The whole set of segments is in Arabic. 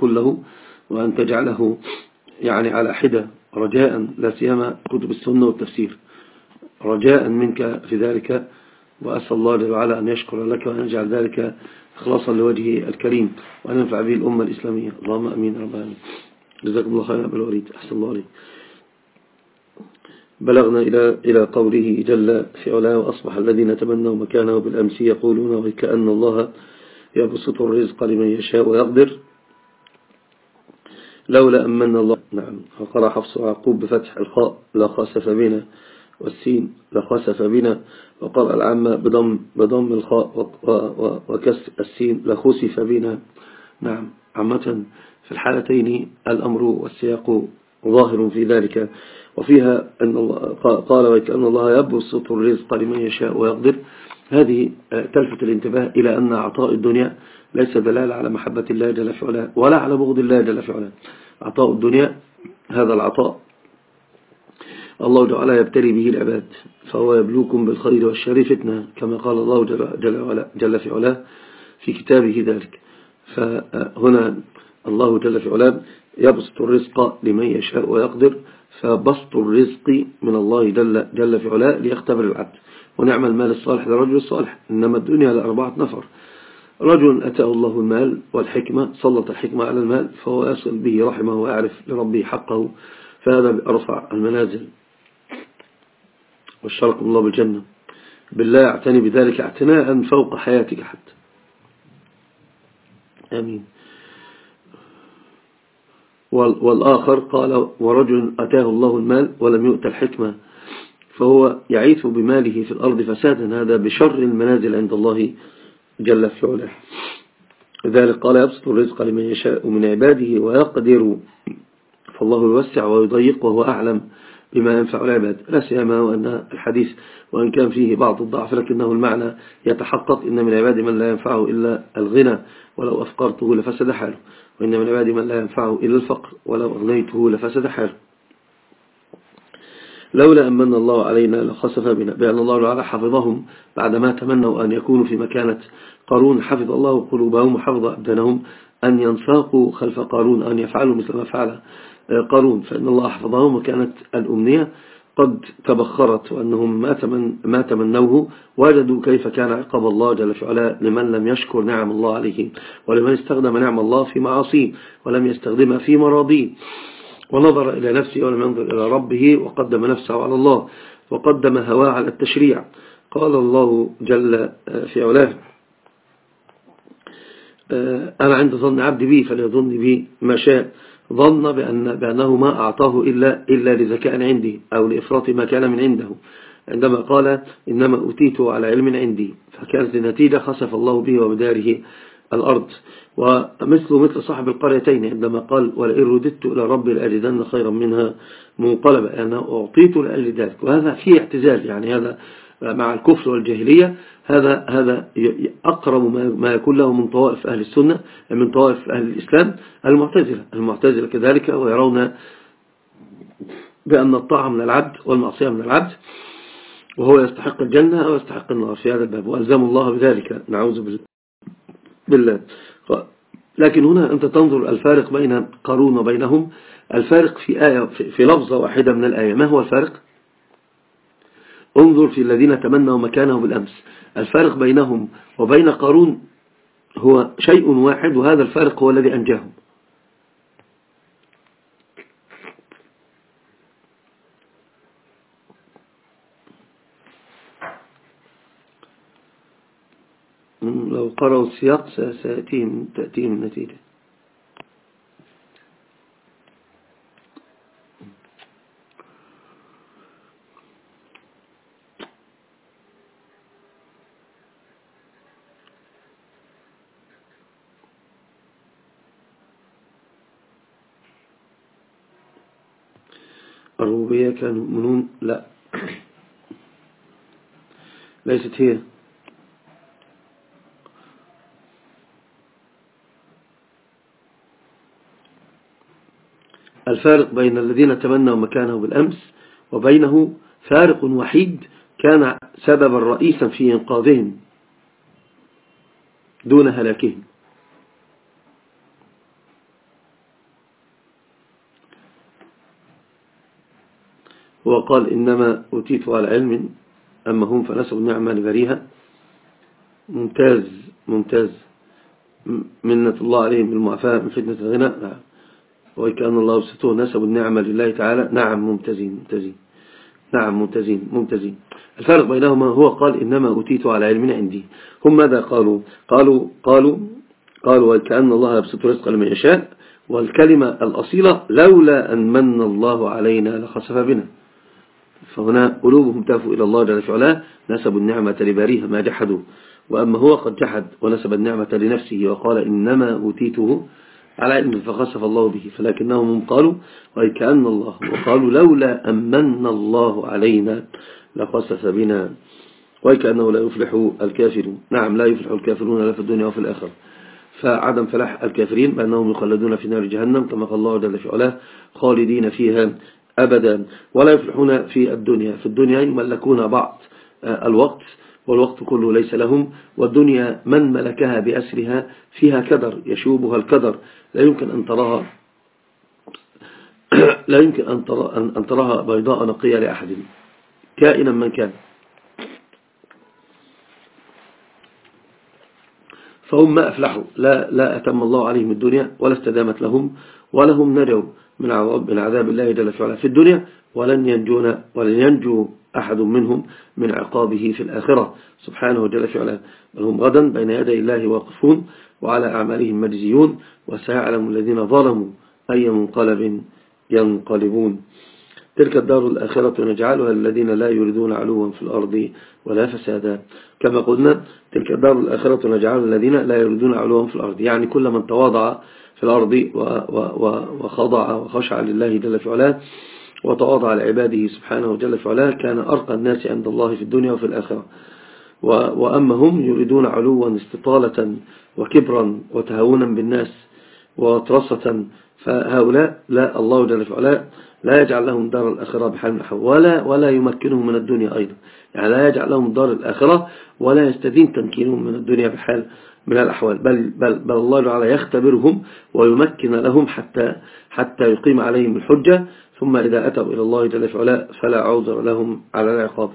كله وأن تجعله يعني على حدة رجاء لا سيما كتب السنة والتفسير. رجاء منك في ذلك وأسأل الله جل وعلا أن يشكر لك وأن يجعل ذلك إخلاصا لوجهه الكريم وأن ينفع به الأمة الإسلامية. اللهم أمين رب العالمين. جزاكم الله خيرا بالوريد أحسن الله عليك بلغنا إلى إلى قوله جل في علاه وأصبح الذين تمنوا مكانه بالأمس يقولون وكأن الله يبسط الرزق لمن يشاء ويقدر لولا أمن الله. نعم. فقرأ حفص وعقوب بفتح الخاء. لا خسف بنا. والسين. لخسف بنا. وقرأ العامة بضم, بضم الخاء. وكسر السين. لخسف بنا. نعم. عامة في الحالتين الأمر والسياق ظاهر في ذلك. وفيها أن الله قال وكأن الله يبسط الرزق لمن يشاء ويقدر. هذه تلفت الانتباه إلى أن عطاء الدنيا ليس دلالة على محبة الله جل في علاه ولا على بغض الله جل في علاه عطاء الدنيا هذا العطاء الله تعالى يبتلي به العباد فهو يبلوكم بالخير والشر فتنة كما قال الله جل, جل, في علاه في كتابه ذلك. فهنا الله جل في علاه يبسط الرزق لمن يشاء ويقدر فبسط الرزق من الله جل, جل في علاه ليختبر العبد. ونعم المال الصالح لرجل الصالح إنما الدنيا لأربعة نفر. رجل أتاه الله المال والحكمة سلط الحكمة على المال فهو يصل به رحمه ويعرف لربه حقه فهذا بأرفع المنازل. والشرق الله بالجنة. بالله اعتني بذلك اعتناء فوق حياتك حتى. آمين. والآخر قال ورجل أتاه الله المال ولم يؤت الحكمة فهو يعيث بماله في الأرض فسادا هذا بشر المنازل عند الله جل في علاه. لذلك قال يبسط الرزق لمن يشاء من عباده ويقدر. فالله يوسع ويضيق وهو أعلم بما ينفع العباد. لا سيما وأن الحديث وأن كان فيه بعض الضعف لكنه المعنى يتحقق. إن من عباد من لا ينفعه إلا الغنى ولو أفقرته لفسد حاله. وإن من عباد من لا ينفعه إلا الفقر ولو أغنيته لفسد حاله. لولا أمن الله علينا لخسف بنا بأن الله تعالى حفظهم بعدما تمنوا أن يكونوا في مكانة قارون. حفظ الله قلوبهم وحفظ أبدانهم. أن ينساقوا خلف قارون. أن يفعلوا مثل ما فعل قارون. فإن الله حفظهم وكانت الأمنية قد تبخرت وأنهم ما, تمن ما تمنوه. وجدوا كيف كان عقاب الله جل وعلا لمن لم يشكر نعم الله عليه ولمن استخدم نعم الله في معاصيه ولم يستخدمها في مراضيه. ونظر إلى نفسه ولم ينظر إلى ربه وقدم نفسه على الله وقدم هواه على التشريع. قال الله جل في علاه أنا عند ظن عبدي بي فليظن بي ما شاء. ظن بأن بأنه ما أعطاه إلا, إلا لذكاء عندي أو لإفراط ما كان من عنده. عندما قال إنما أتيته على علم عندي. فكانت النتيجة خسف الله به وبداره الأرض. ومثل مثل صاحب القريتين عندما قال ولئن رددت إلى ربي لأجدن خيرا منها منقلبا أنا أعطيت لأجل ذلك وهذا فيه اعتزال يعني هذا مع الكفر والجاهلية هذا هذا أقرب ما يكون له من طوائف أهل السنة من طوائف أهل الإسلام المعتزلة. المعتزلة كذلك ويرون بأن الطاعة من العبد والمعصية من العبد وهو يستحق الجنة أو يستحق النار. في هذا الباب وألزم الله بذلك. نعوذ بالله. لكن هنا أنت تنظر الفارق بين قارون وبينهم. الفارق في آية في لفظة واحدة من الآية. ما هو الفارق؟ انظر في الذين تمنوا مكانه بالأمس. الفارق بينهم وبين قارون هو شيء واحد وهذا الفارق هو الذي أنجاهم. لو قرأوا السياق سيأتيهم تأتيهم النتيجة. الربوبية كانوا يؤمنون؟ لا. ليست هي. الفارق بين الذين تمنوا مكانه بالأمس وبينه فارق وحيد كان سببا رئيسا في إنقاذهم دون هلاكهم. وقال إنما أتيت على علم أما هم فنسوا النعمة لبريها ممتاز ممتاز. منة الله عليهم بالمعافاة من فتنة الغنى نعم. وكأن الله يبسطه نسب النعمة لله تعالى. نعم ممتازين ممتازين. نعم ممتازين ممتازين. الفرق بينهما هو قال إنما أتيت على علم عندي. هم ماذا قالوا؟ قالوا قالوا قالوا وكأن الله يبسط رزق لمن يشاء والكلمة الأصيلة لولا أن من الله علينا لخسف بنا. فهنا قلوبهم تافوا إلى الله جل وعلا نسبوا النعمة لباريها ما جحدوا. وأما هو قد جحد ونسب النعمة لنفسه وقال إنما أوتيته على علم فخسف الله به فلكنهم قالوا وأي كأن الله وقالوا لولا أمن الله علينا لخسف بنا. وكأنه لا يفلح الكافرون. نعم لا يفلح الكافرون لا في الدنيا وفي الآخرة. فعدم فلاح الكافرين بأنهم يخلدون في نار جهنم كما قال الله جل في علاه خالدين فيها أبدا. ولا يفلحون في الدنيا. في الدنيا يملكون بعض الوقت والوقت كله ليس لهم والدنيا من ملكها بأسرها فيها كدر يشوبها الكدر. لا يمكن أن تراها لا يمكن أن, ترى أن تراها بيضاء نقية لأحد. كائنا من كان. فهم ما أفلحوا. لا, لا أتم الله عليهم الدنيا ولا استدامت لهم ولهم نجوا من عذاب الله جل وعلا. في الدنيا ولن ينجون ولن ينجو أحد منهم من عقابه في الآخرة. سبحانه جل وعلا. بل هم غدا بين يدي الله واقفون وعلى أعمالهم مجزيون. وسيعلم الذين ظلموا أي منقلب ينقلبون. تلك الدار الآخرة نجعلها الذين لا يريدون علوا في الأرض ولا فسادا. كما قلنا تلك الدار الآخرة نجعلها الذين لا يريدون علوا في الأرض. يعني كل من تواضع في الأرض وخضع وخشع لله جل في علاه وتواضع لعباده سبحانه جل في علاه كان أرقى الناس عند الله في الدنيا وفي الآخرة. وأما هم يريدون علوا استطالة وكبرا وتهاونا بالناس وطرصة فهؤلاء لا الله جل في علاه لا يجعل لهم دار الآخرة بحال من الأحوال ولا, ولا يمكنهم من الدنيا أيضا. يعني لا يجعل لهم دار الآخرة ولا يستدين تمكينهم من الدنيا بحال من الأحوال. بل, بل, بل الله تعالى يختبرهم ويمكن لهم حتى, حتى يقيم عليهم الحجة ثم إذا أتوا إلى الله جل وعلا فلا عذر لهم على العقاب.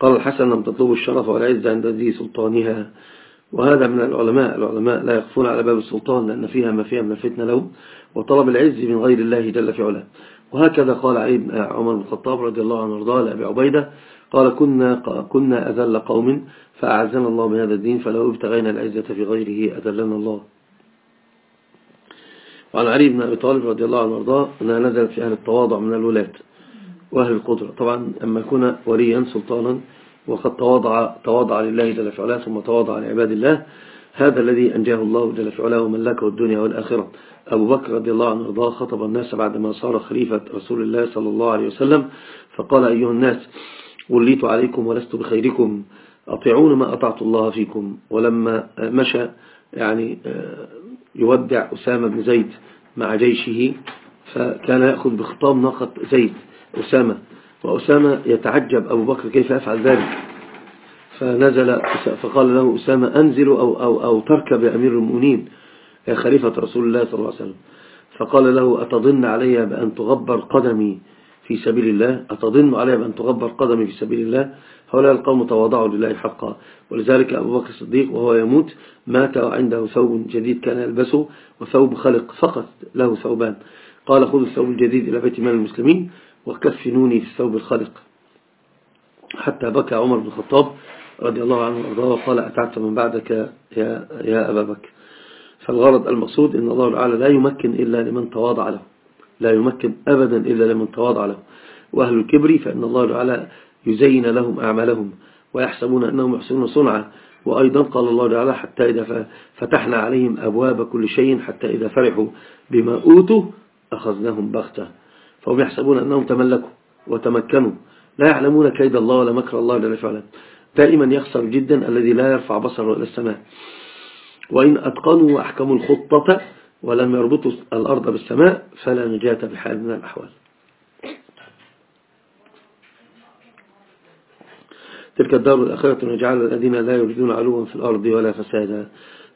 قال الحسن لم تطلبوا الشرف والعز عند ذي سلطانها. وهذا من العلماء العلماء لا يخفون على باب السلطان لأن فيها ما فيها من الفتنة لهم وطلب العز من غير الله جل في علاه. وهكذا قال عمر بن الخطاب رضي الله عنه وارضاه لأبي عبيدة. قال كنا, كنا أذل قوم فأعزنا الله بهذا الدين فلو ابتغينا العزة في غيره أذلنا الله. وعن علي بن أبي طالب رضي الله عنه وأرضاه أنها نزلت في أهل التواضع من الولاة وأهل القدرة. طبعا أما يكون وليا سلطانا وقد تواضع, تواضع لله جل في ثم تواضع لعباد الله هذا الذي أنجاه الله جل في علاه وملكه الدنيا والآخرة. أبو بكر رضي الله عنه وأرضاه خطب الناس بعدما صار خليفة رسول الله صلى الله عليه وسلم فقال أيها الناس وليت عليكم ولست بخيركم أطيعون ما أطعت الله فيكم. ولما مشى يعني آه، يودع أسامة بن زيد مع جيشه فكان يأخذ بخطام ناقة زيد أسامة. وأسامة يتعجب أبو بكر كيف يفعل ذلك. فنزل فقال له أسامة أنزل أو, أو, أو تركب يا أمير المؤمنين يا خليفة رسول الله صلى الله عليه وسلم. فقال له أتظن علي بأن تغبر قدمي؟ في سبيل الله أتظن علي بأن تغبر قدمي في سبيل الله؟ هؤلاء القوم تواضعوا لله حقا. ولذلك أبو بكر الصديق وهو يموت مات وعنده ثوب جديد كان يلبسه وثوب خلق فقط له ثوبان. قال خذوا الثوب الجديد إلى بيت مال المسلمين وكفنوني في الثوب الخلق حتى بكى عمر بن الخطاب رضي الله عنه وأرضاه وقال أتعت من بعدك يا, يا أبا بكر. فالغرض المقصود إن الله تعالى لا يمكن إلا لمن تواضع له. لا يمكن أبدا إلا لمن تواضع له. وأهل الكبر فإن الله تعالى يزين لهم أعمالهم ويحسبون أنهم يحسنون صنعا. وأيضا قال الله تعالى حتى إذا فتحنا عليهم أبواب كل شيء حتى إذا فرحوا بما أوتوا أخذناهم بغتة. فهم يحسبون أنهم تملكوا وتمكنوا. لا يعلمون كيد الله ولا مكر الله جل وعلا. دائما يخسر جدا الذي لا يرفع بصره إلى السماء. وإن أتقنوا وأحكموا الخطة ولم يربطوا الأرض بالسماء فلا نجاة بحال من الأحوال. تلك الدار الأخيرة نجعل الذين لا يريدون علوا في الأرض ولا فسادا.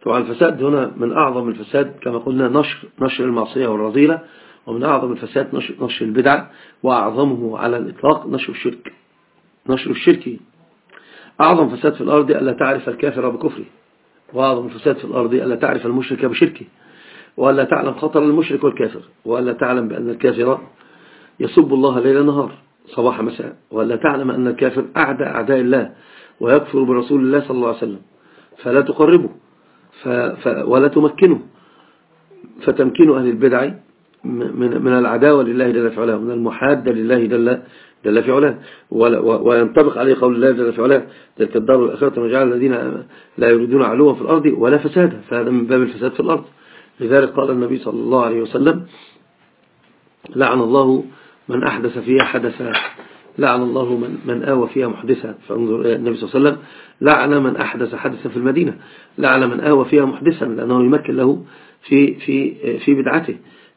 طبعا الفساد هنا من أعظم الفساد كما قلنا نشر, نشر المعصية والرذيلة ومن أعظم الفساد نشر البدع وأعظمه على الإطلاق نشر الشرك. نشر الشرك. أعظم فساد في الأرض ألا تعرف الكافر بكفره وأعظم الفساد في الأرض ألا تعرف المشرك بشركه. وألا تعلم خطر المشرك والكافر وألا تعلم بأن الكافر يسب الله ليل نهار صباح مساء وألا تعلم أن الكافر أعدى أعداء الله ويكفر برسول الله صلى الله عليه وسلم. فلا تقربه ف... ف... ولا تمكنه. فتمكين أهل البدع من, من العداوة لله جل في علاه من المحادة لله جل, جل في علاه. وينطبق عليه قول الله جل في علاه تلك الدار الأخيرة نجعل الذين لا يريدون علوا في الأرض ولا فسادا فهذا من باب الفساد في الأرض. لذلك قال النبي صلى الله عليه وسلم لعن الله من أحدث فيها حدثا لعن الله من, من آوى فيها محدثا. فانظر النبي صلى الله عليه وسلم لعن من أحدث حدثا في المدينة لعن من آوى فيها محدثا لأنه يمكن له في, في, في بدعته.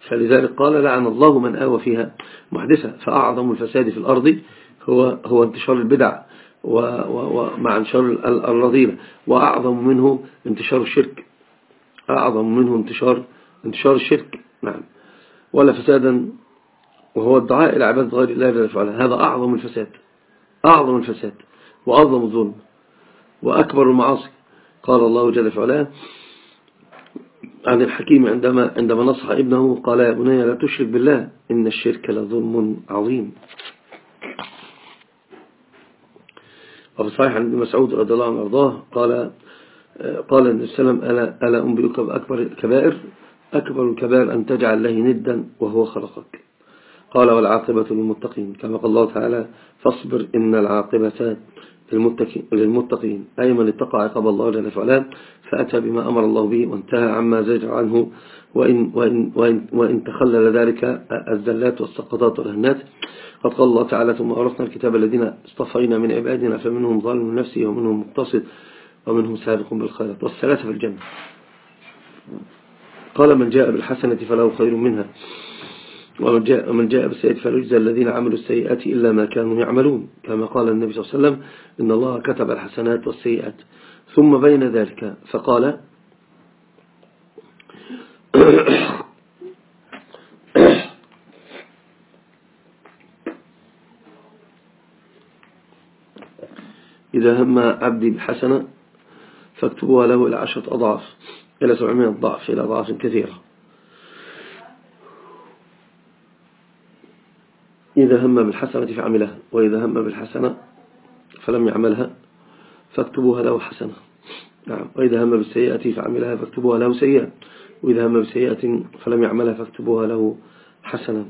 فلذلك قال لعن الله من آوى فيها محدثا. فأعظم الفساد في الأرض هو, هو انتشار البدع ومع انتشار الرذيلة وأعظم منه انتشار الشرك. أعظم منه انتشار انتشار الشرك. نعم. ولا فسادا وهو الدعاء إلى عبادة غير الله جل وعلا. هذا أعظم الفساد أعظم الفساد وأعظم الظلم وأكبر المعاصي. قال الله جل وعلا عن الحكيم عندما عندما نصح ابنه قال يا بني لا تشرك بالله إن الشرك لظلم عظيم. وفي صحيح عن مسعود رضي الله عنه وأرضاه قال قال النبي صلى الله عليه وسلم ألا, ألا أنبئك بأكبر الكبائر؟ أكبر الكبائر أن تجعل له ندا وهو خلقك. قال والعاقبة للمتقين. كما قال الله تعالى فاصبر إن العاقبة للمتقين. أي من اتقى عقاب الله جل وعلا فأتى بما أمر الله به وانتهى عما زجر عنه. وإن, وإن, وإن, وإن تخلل ذلك الزلات والسقطات والهنات. قد قال الله تعالى ثم أرثنا الكتاب الذين اصطفينا من عبادنا فمنهم ظالم نفسه ومنهم مقتصد. ومنهم سابق بالخيرات والثلاثة في الجنة. قال من جاء بالحسنة فله خير منها ومن جاء, من جاء بالسيئة فليجزى الذين عملوا السيئات إلا ما كانوا يعملون. كما قال النبي صلى الله عليه وسلم إن الله كتب الحسنات والسيئات. ثم بين ذلك فقال إذا هم عبدي بحسنة فاكتبوها له إلى عشرة أضعاف إلى سبعمائة ضعف إلى أضعاف كثيرة. إذا هم بالحسنة فعملها وإذا هم بالحسنة فلم يعملها فاكتبوها له حسنة. نعم. وإذا هم بالسيئة فعملها فاكتبوها له سيئة. وإذا هم بسيئة فلم يعملها فاكتبوها له حسنة.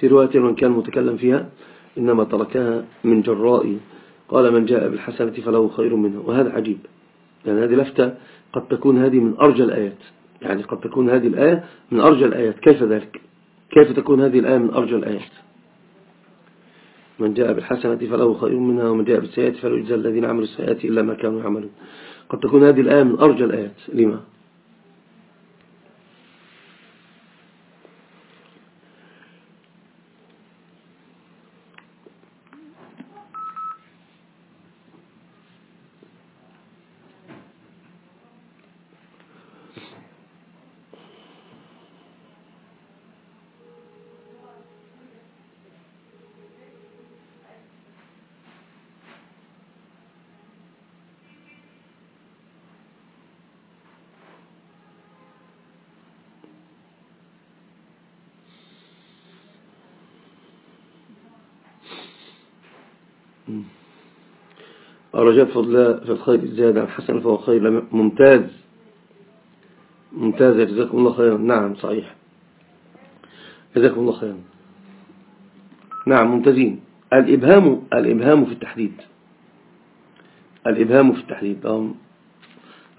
في رواية من كان متكلم فيها إنما تركها من جراء قال من جاء بالحسنة فله خير منها. وهذا عجيب. يعني هذه لفتة قد تكون هذه من أرجى الآيات. يعني قد تكون هذه الآية من أرجى الآيات. كيف ذلك؟ كيف تكون هذه الآية من أرجى الآيات؟ من جاء بالحسنة فله خير منها ومن جاء بالسيئة فلو يجزى الذين عملوا السيئات إلا ما كانوا يعملون. قد تكون هذه الآية من أرجى الآيات. لما؟ رجاء فضل في الخير الزيادة عن حسن فهو خير ممتاز. ممتاز جزاكم الله خيرا. نعم صحيح. جزاكم الله خيرا. نعم ممتازين. الإبهام الإبهام في التحديد. الإبهام في التحديد.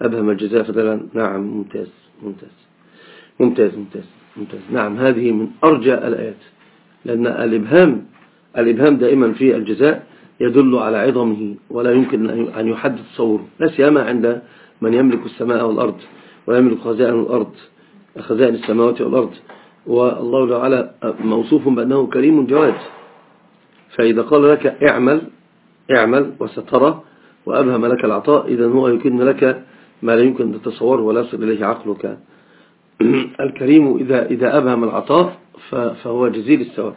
أبهم الجزاء فدلا نعم ممتاز ممتاز. ممتاز ممتاز ممتاز. نعم هذه من أرجى الآيات. لأن الإبهام الإبهام دائما في الجزاء يدل على عظمه ولا يمكن أن يحدد تصوره لا سيما عند من يملك السماء والأرض ويملك خزائن الأرض خزائن السماوات والأرض. والله تعالى موصوف بأنه كريم جواد. فإذا قال لك اعمل اعمل وسترى وأبهم لك العطاء إذا هو يكن لك ما لا يمكن أن تتصوره ولا يصل إليه عقلك. الكريم إذا, إذا أبهم العطاء فهو جزيل الثواب.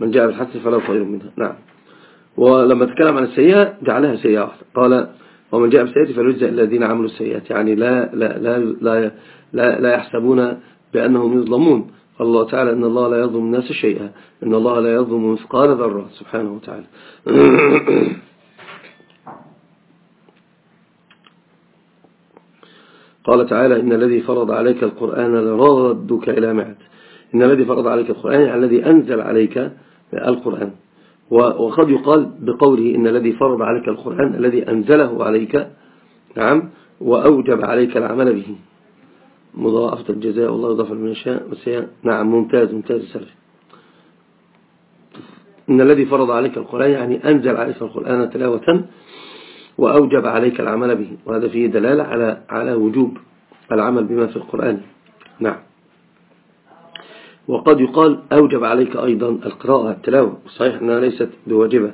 من جاء بالحسنة فلا خير منها. نعم. ولما تكلم عن السيئة جعلها سيئة قال ومن جاء بالسيئة فليجزى الذين عملوا السيئات. يعني لا لا لا لا, لا, لا يحسبون بأنهم يظلمون. قال الله تعالى إن الله لا يظلم الناس شيئا إن الله لا يظلم مثقال ذرة. سبحانه وتعالى. قال تعالى إن الذي فرض عليك القرآن لرادك إلى معد. إن الذي فرض عليك القرآن يعني الذي أنزل عليك القرآن. وقد يقال بقوله إن الذي فرض عليك القرآن الذي أنزله عليك نعم وأوجب عليك العمل به. مضاعفة الجزاء والله يضاف من يشاء نعم ممتاز ممتاز سلف إن الذي فرض عليك القرآن يعني أنزل عليك القرآن تلاوة وأوجب عليك العمل به. وهذا فيه دلالة على على وجوب العمل بما في القرآن. نعم. وقد يقال أوجب عليك أيضا القراءة التلاوة. صحيح أنها ليست بواجبة.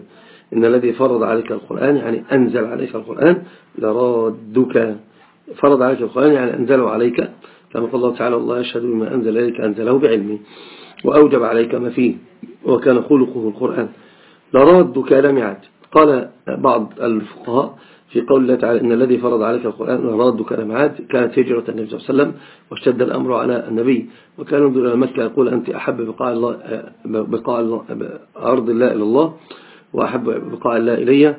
إن الذي فرض عليك القرآن يعني أنزل عليك القرآن لرادك. فرض عليك القرآن يعني أنزله عليك. كما قال الله تعالى الله يشهد بما أنزل إليك أنزله بعلمه. وأوجب عليك ما فيه وكان خلقه القرآن. لرادك لم قال بعض الفقهاء في قول الله تعالى إن الذي فرض عليك القرآن رادك لم عاد كانت هجرة النبي صلى الله عليه وسلم واشتد الأمر على النبي وكان ينظر إلى مكة يقول أنت أحب بقاع الله بقاع أرض الله إلى الله وأحب بقاع الله إلي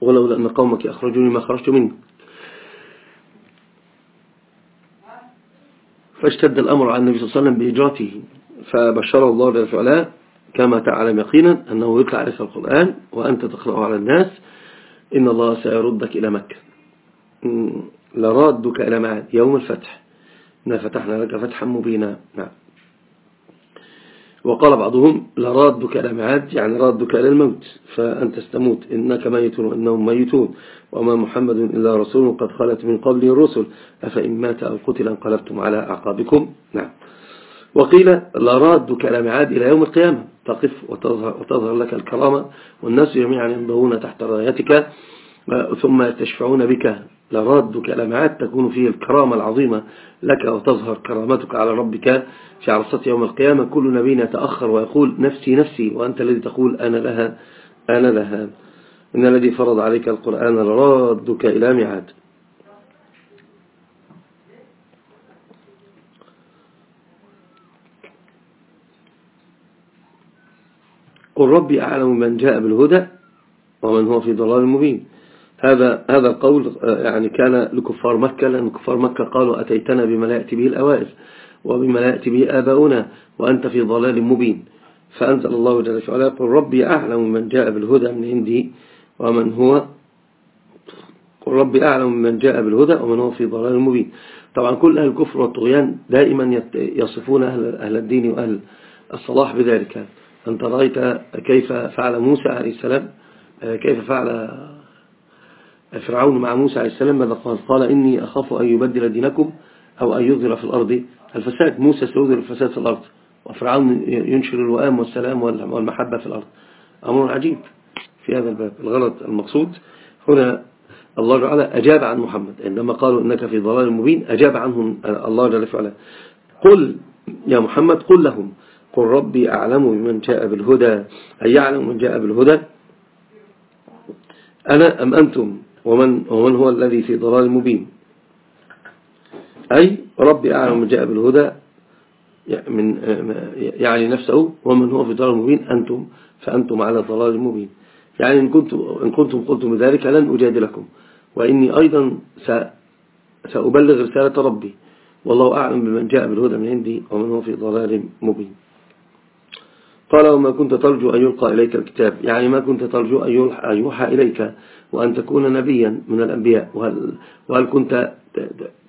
ولولا أن قومك أخرجوني ما خرجت منه. فاشتد الأمر على النبي صلى الله عليه وسلم بإجراته فبشر الله للفعلاء كما تعلم يقينا أنه يطلع عليك القرآن وأنت تقرأه على الناس إن الله سيردك إلى مكة. لرادك إلى معاد يوم الفتح. إنا فتحنا لك فتحا مبينا. نعم. وقال بعضهم لرادك إلى معاد يعني رادك إلى الموت. فأنت ستموت. إنك ميت وإنهم ميتون. وما محمد إلا رسول قد خلت من قبله الرسل. أفإن مات أو قتل انقلبتم على أعقابكم. نعم. وقيل لرادك إلى معاد إلى يوم القيامة. تقف وتظهر, وتظهر لك الكرامة والناس جميعا ينضهون تحت رايتك ثم يستشفعون بك. لرادك إلى معاد تكون فيه الكرامة العظيمة لك وتظهر كرامتك على ربك في عرصة يوم القيامة. كل نبي يتأخر ويقول نفسي نفسي وأنت الذي تقول أنا لها أنا لها. إن الذي فرض عليك القرآن لرادك إلى معاد قل ربي أعلم من جاء بالهدى ومن هو في ضلال مبين. هذا هذا القول يعني كان لكفار مكة لأن كفار مكة قالوا أتيتنا بما لا يأتي به الأوائل وبما لا يأتي به آباؤنا وأنت في ضلال مبين. فأنزل الله جل وعلا قل ربي أعلم من جاء بالهدى من عندي ومن هو قل ربي أعلم من جاء بالهدى ومن هو في ضلال مبين. طبعا كل أهل الكفر والطغيان دائما يصفون أهل الدين وأهل الصلاح بذلك. أنت رأيت كيف فعل موسى عليه السلام كيف فعل فرعون مع موسى عليه السلام ماذا قال؟ قال إني أخاف أن يبدل دينكم أو أن يظهر في الأرض الفساد. موسى سيظهر الفساد في الأرض وفرعون ينشر الوئام والسلام والمحبة في الأرض. أمر عجيب في هذا الباب. الغلط المقصود هنا الله تعالى أجاب عن محمد عندما قالوا إنك في ضلال مبين أجاب عنهم الله جل وعلا. قل يا محمد قل لهم. قل ربي أعلم بمن جاء بالهدى أي يعلم من جاء بالهدى؟ أنا أم أنتم ومن, ومن هو الذي في ضلال مبين؟ أي ربي أعلم من جاء بالهدى من يعني نفسه ومن هو في ضلال مبين أنتم فأنتم على ضلال مبين. يعني إن كنتم, إن كنتم قلتم ذلك لن أجادلكم وإني أيضا سأبلغ رسالة ربي والله أعلم بمن جاء بالهدى من عندي ومن هو في ضلال مبين. قال وما كنت ترجو أن يلقى إليك الكتاب. يعني ما كنت ترجو أن يوحى إليك وأن تكون نبيا من الأنبياء. وهل, وهل كنت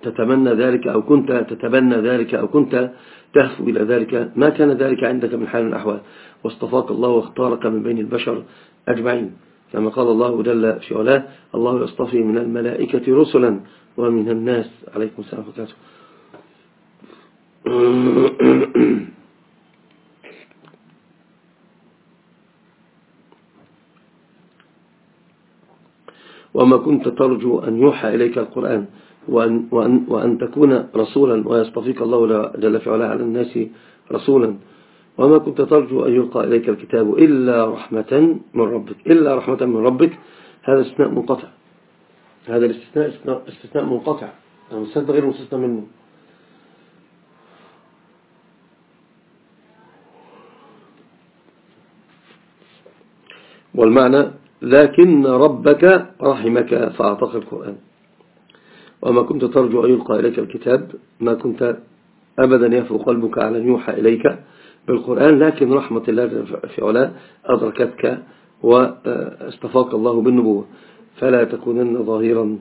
تتمنى ذلك أو كنت تتبنى ذلك أو كنت تهفو إلى ذلك؟ ما كان ذلك عندك من حال الأحوال. واصطفاك الله واختارك من بين البشر أجمعين. كما قال الله جل في علاه الله يصطفي من الملائكة رسلا ومن الناس. عليكم السلام وبركاته. وما كنت ترجو أن يوحى إليك القرآن وأن, وأن, وأن تكون رسولا ويصطفيك الله جل في علاه على الناس رسولا. وما كنت ترجو أن يلقى إليك الكتاب إلا رحمة من ربك إلا رحمة من ربك. هذا استثناء منقطع. هذا الاستثناء استثناء منقطع. المستثنى غير مستثنى منه. والمعنى لكن ربك رحمك فأعطاك القرآن. وما كنت ترجو أن يلقى إليك الكتاب ما كنت أبدا يفرق قلبك على أن يوحى إليك بالقرآن لكن رحمة الله في علاء أدركتك واستفاق الله بالنبوة. فلا تكونن ظاهرا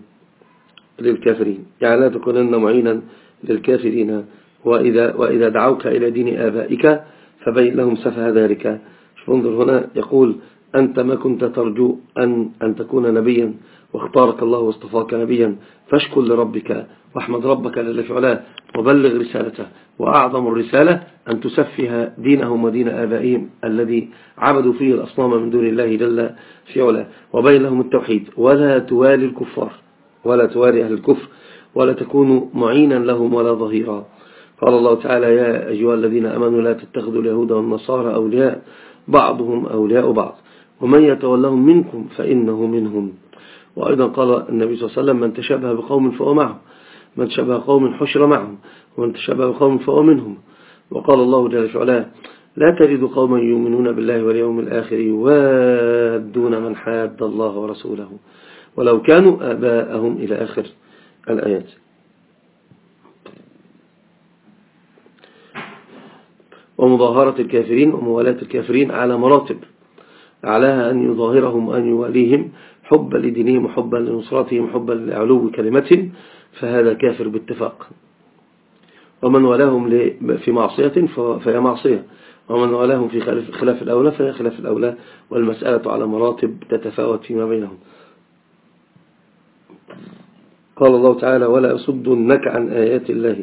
للكافرين. يعني لا تكونن معينا للكافرين. وإذا, وإذا دعوك إلى دين آبائك فبين لهم سفه ذلك. انظر هنا يقول أنت ما كنت ترجو أن, أن تكون نبيا واختارك الله واصطفاك نبيا. فاشكر لربك واحمد ربك لله في علاه وبلغ رسالته. وأعظم الرسالة أن تسفه دينهم ودين آبائهم الذي عبدوا فيه الأصنام من دون الله جل في علاه. وبين لهم التوحيد. ولا توالي الكفار. ولا توالي أهل الكفر. ولا تكون معينا لهم ولا ظهيرا. قال الله تعالى يا أيها الذين أمنوا لا تتخذوا اليهود والنصارى أولياء بعضهم أولياء بعض. ومن يتولهم منكم فإنه منهم. وأيضا قال النبي صلى الله عليه وسلم من تشبه بقوم فهو معهم من تشبه قوم حشر معهم. ومن تشبه بقوم فهو منهم. وقال الله جل وعلا لا تجد قوما يؤمنون بالله واليوم الآخر يوادون من حاد الله ورسوله ولو كانوا آباءهم إلى آخر الآيات. ومظاهرة الكافرين وموالاة الكافرين على مراتب. علىها أن يظاهرهم وأن يواليهم حبا لدينهم وحبا لنصرتهم وحبا لعلو كلمتهم فهذا كافر باتفاق. ومن ولاهم في معصية فهي معصية. ومن ولاهم في خلاف الأولى فهي خلاف الأولى والمسألة على مراتب تتفاوت فيما بينهم. قال الله تعالى ولا يصدنك عن آيات الله.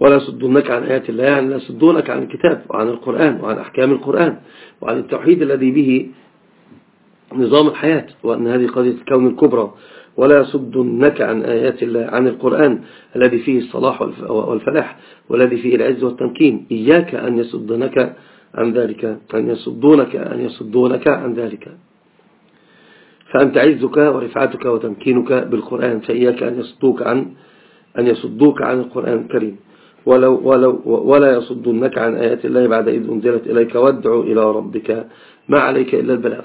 ولا يصدونك عن آيات الله يعني لا يصدونك عن الكتاب وعن القرآن وعن أحكام القرآن وعن التوحيد الذي به نظام الحياة وأن هذه قضية الكون الكبرى. ولا يصدنك عن آيات الله عن القرآن الذي فيه الصلاح والفلاح والذي فيه العز والتمكين. إياك أن يصدنك عن ذلك أن يصدونك أن يصدونك عن ذلك. فأنت عزك ورفعتك وتمكينك بالقرآن فإياك أن يصدوك عن أن يصدوك عن القرآن الكريم. ولو ولو ولا يصدنك عن آيات الله بعد إذ أنزلت إليك وادعوا إلى ربك ما عليك إلا البلاغ.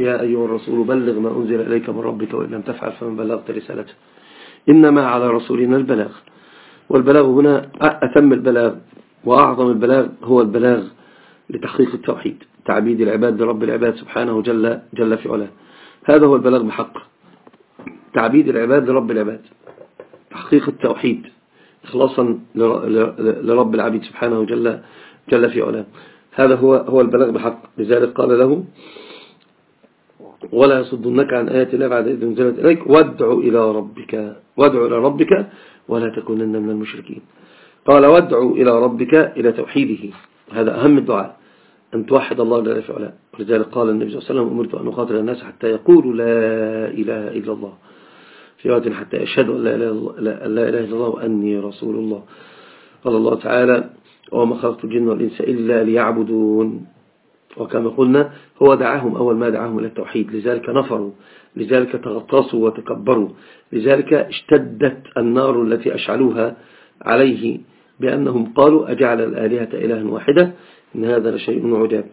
يا أيها الرسول بلغ ما أنزل إليك من ربك وإن لم تفعل فمن بلغت رسالته. إنما على رسولنا البلاغ. والبلاغ هنا أتم البلاغ وأعظم البلاغ هو البلاغ لتحقيق التوحيد تعبيد العباد لرب العباد سبحانه جل, جل في علاه. هذا هو البلاغ بحق. تعبيد العباد لرب العباد. تحقيق التوحيد. إخلاصا لرب العبيد سبحانه جل, جل في علاه. هذا هو هو البلاغ بحق لذلك قال له ولا يصدنك عن آيات الله بعد إذ أنزلت إليك وادعوا إلى ربك وادعوا إلى ربك ولا تكونن من المشركين. قال وادعوا إلى ربك إلى توحيده. هذا أهم الدعاء أن توحد الله جل في علاه. ولذلك قال النبي صلى الله عليه وسلم أمرت أن أقاتل الناس حتى يقولوا لا إله إلا الله. في حتى أشهد أن لا إله إلا الله وأني رسول الله. قال الله تعالى وما خلقت الجن والإنس إلا ليعبدون. وكما قلنا هو دعاهم أول ما دعاهم إلى التوحيد لذلك نفروا لذلك تغطسوا وتكبروا لذلك اشتدت النار التي أشعلوها عليه بأنهم قالوا أجعل الآلهة إلها واحدة؟ إن هذا لشيء عجاب.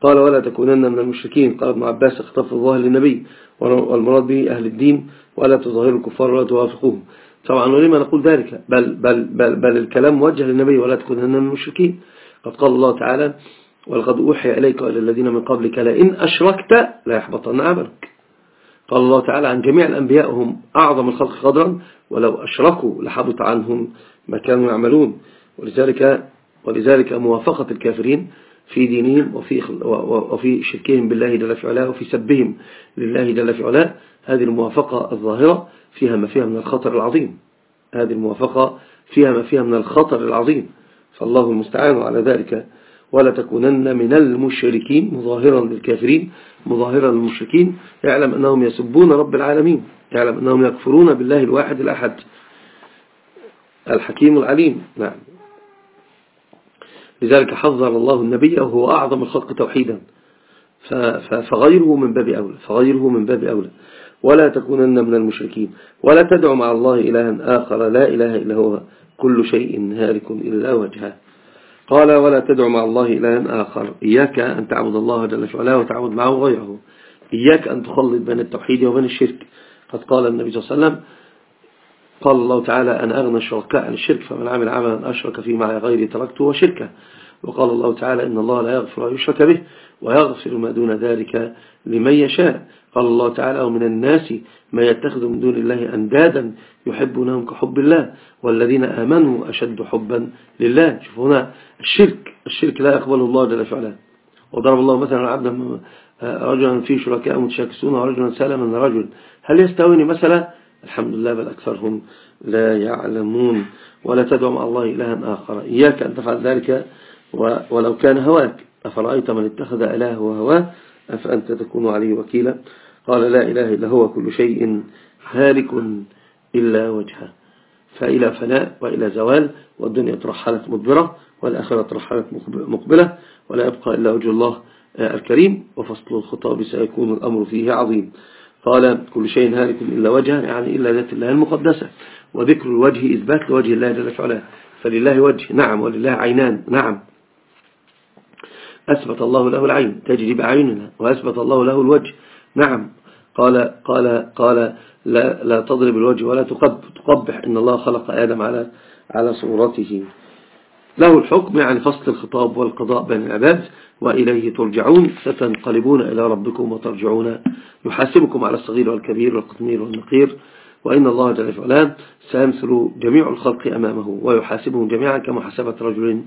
قال ولا تكونن من المشركين. قال ابن عباس اختف الله للنبي. والمراد به أهل الدين ولا تظاهروا الكفار ولا توافقوهم. طبعا ولما نقول ذلك بل, بل, بل, بل الكلام موجه للنبي ولا تكونن من المشركين. قد قال الله تعالى ولقد أوحي إليك وإلى الذين من قبلك لئن أشركت لا يحبطن عملك. قال الله تعالى عن جميع الأنبياء هم أعظم الخلق قدرا ولو أشركوا لحبط عنهم ما كانوا يعملون. ولذلك ولذلك موافقة الكافرين في دينهم وفي وفي شركهم بالله جل في علاه وفي سبهم لله جل في علاه. هذه الموافقة الظاهرة فيها ما فيها من الخطر العظيم. هذه الموافقة فيها ما فيها من الخطر العظيم. فالله المستعان على ذلك. ولا تكونن من المشركين. مظاهرا للكافرين. مظاهرا للمشركين. يعلم أنهم يسبون رب العالمين. يعلم أنهم يكفرون بالله الواحد الأحد. الحكيم العليم. نعم. لذلك حذر الله النبي وهو أعظم الخلق توحيدا. فغيره من باب أولى فغيره من باب أولى. ولا تكونن من المشركين ولا تدعو مع الله إلها آخر لا إله إلا هو كل شيء هارك إلا وجهه. قال ولا تدعو مع الله إلها آخر إياك أن تعبد الله جل وعلا وتعبد معه غيره. إياك أن تخلط بين التوحيد وبين الشرك. قد قال النبي صلى الله عليه وسلم قال الله تعالى أن أغنى الشركاء عن الشرك فمن عمل عملا أشرك فيه مع غيري تركته وشركه. وقال الله تعالى إن الله لا يغفر يشرك به ويغفر ما دون ذلك لمن يشاء. قال الله تعالى ومن الناس ما يتخذ من دون الله أندادا يحبونهم كحب الله والذين آمنوا أشد حبا لله. شوفوا هنا الشرك الشرك لا يقبل الله جل وعلا. وضرب الله مثلا عبدا رجلا فيه شركاء متشاكسون ورجلا سالما رجل هل يستويني مثلا؟ الحمد لله بل أكثرهم لا يعلمون. ولا تدعو مع الله إلها آخر. إياك أن تفعل ذلك ولو كان هواك. أفرأيت من اتخذ إله وهواه أفأنت تكون عليه وكيلا؟ قال لا إله إلا هو كل شيء هالك إلا وجهه. فإلى فناء وإلى زوال والدنيا ترحلت مدبرة والآخرة ترحلت مقبلة ولا يبقى إلا وجه الله الكريم. وفصل الخطاب سيكون الأمر فيه عظيم. قال كل شيء هالك إلا وجهه يعني إلا ذات الله المقدسة. وذكر الوجه إثبات لوجه الله جل وعلا. فلله وجه نعم ولله عينان نعم. أثبت الله له العين تجري بأعيننا. وأثبت الله له الوجه نعم. قال قال قال لا, لا تضرب الوجه ولا تقبح. إن الله خلق آدم على على صورته. له الحكم يعني فصل الخطاب والقضاء بين العباد وإليه ترجعون ستنقلبون إلى ربكم وترجعون. يحاسبكم على الصغير والكبير والقطمير والنقير وإن الله جل وعلا سيمثل جميع الخلق أمامه ويحاسبهم جميعا كمحاسبة رجل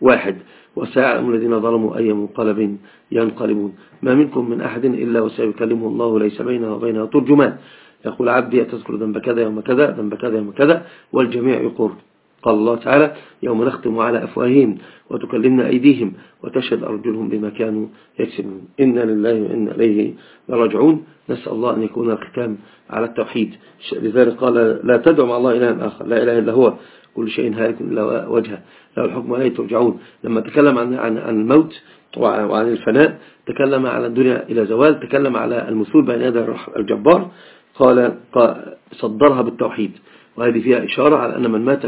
واحد. وسيعلم الذين ظلموا أي منقلب ينقلبون. ما منكم من أحد إلا وسيكلمه الله ليس بينه وبينها ترجمان. يقول عبدي أتذكر ذنب كذا يوم كذا ذنب كذا يوم كذا والجميع يقر. قال الله تعالى يوم نختم على أفواههم وتكلمنا أيديهم وتشهد أرجلهم بما كانوا يكسبون. إنا لله وإنا إليه لرجعون نسأل الله أن يكون الختام على التوحيد. لذلك قال لا تدعو مع الله إله آخر. لا إله إلا هو. كل شيء هالك إلا وجهه. له الحكم ولا ترجعون. لما تكلم عن عن عن الموت وعن الفناء تكلم على الدنيا إلى زوال تكلم على المثول بين يدي الجبار قال صدرها بالتوحيد. وهذه فيها إشارة على أن من مات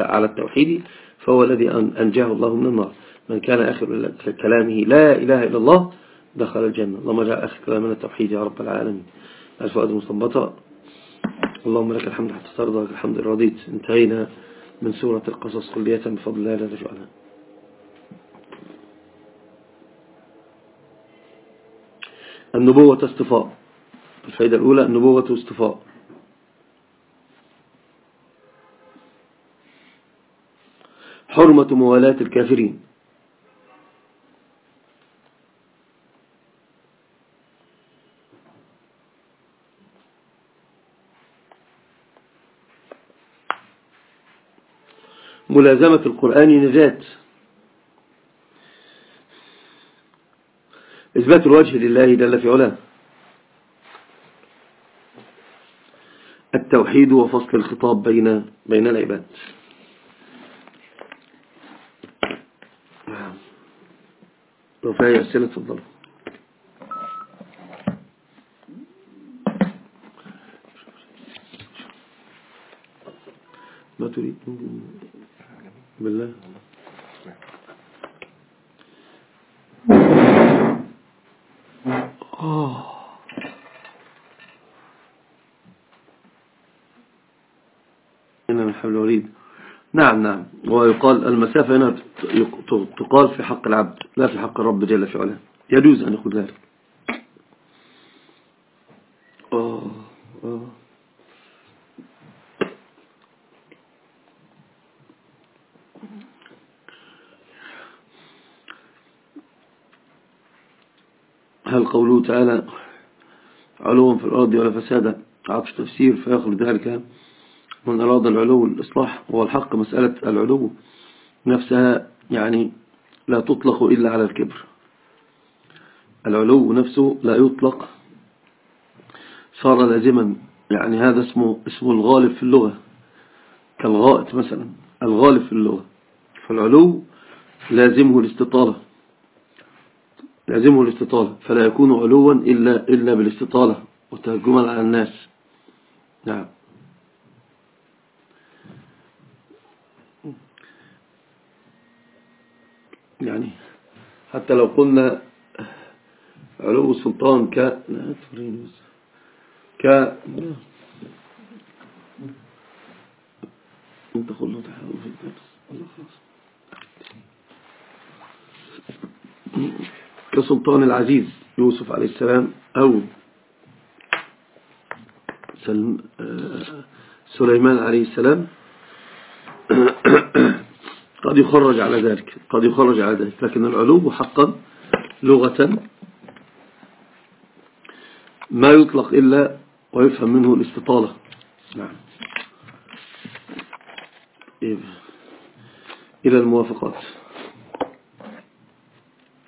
على التوحيد فهو الذي أنجاه الله من النار. من كان آخر كلامه لا إله إلا الله دخل الجنة. اللهم جاء آخر كلامنا التوحيد يا رب العالمين. الفؤاد المصبطة اللهم لك الحمد حتى ترضى لك الحمد رضيت. انتهينا من سورة القصص. كلية بفضل الله لا تجعلها النبوة اصطفاء الفائدة الأولى النبوة اصطفاء حرمة موالاة الكافرين. ملازمة القرآن نجاة. إثبات الوجه لله جل في علاه. التوحيد وفصل الخطاب بين بين العباد. فيها أسئلة تفضل ما تريد؟ بالله. آه. الوريد نعم نعم. ويقال المسافة هنا تقال في حق العبد لا في حق الرب جل في علاه. يجوز أن يقول ذلك. آه آه. هل قوله تعالى علوا في الأرض ولا فسادا عطش تفسير فيخرج ذلك من أراد العلو والإصلاح هو الحق مسألة العلو. نفسها يعني لا تطلق إلا على الكبر. العلو نفسه لا يطلق. صار لازما يعني هذا اسمه اسمه الغالب في اللغة كالغائط مثلا الغالب في اللغة. فالعلو لازمه الاستطالة لازمه الاستطالة. فلا يكون علوا إلا, إلا بالاستطالة وتهجما على الناس. نعم. يعني حتى لو قلنا علو السلطان ك ك انت قلنا تحاول في الدرس الله خلاص. كسلطان العزيز يوسف عليه السلام أو سليمان عليه السلام. قد يخرج على ذلك قد يخرج على ذلك. لكن العلو حقا لغة ما يطلق إلا ويفهم منه الاستطالة. نعم. إلى الموافقات.